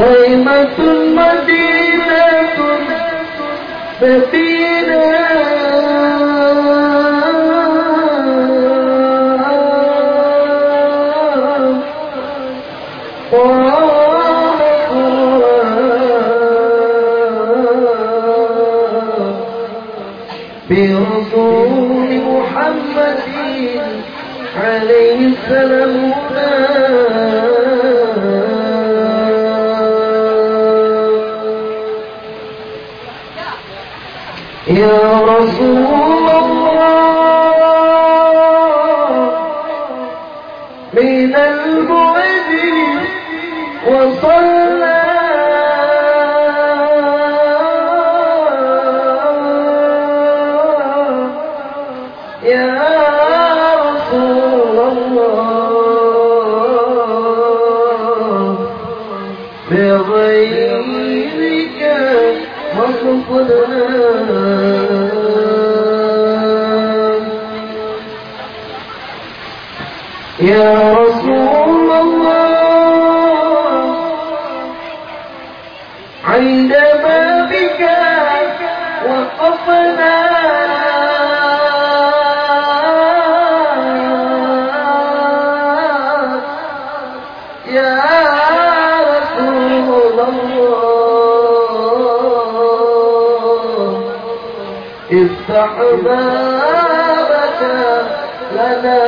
طيمة مدينة مدينة برسول محمد عليه السلام يا رسول الله من البعد وصلى. يا رسول الله بغيرك مقصدنا يا رسول الله عند بابك وقفنا. يا رسول الله افتح بابك لنا.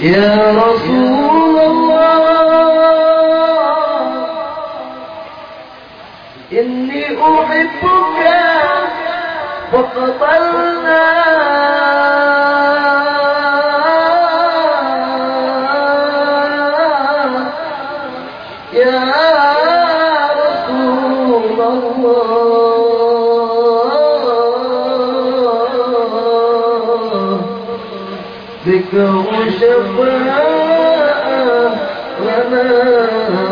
يا رسول الله إني أحبك فقتلنا يا رسول الله. ذكر شقاء وما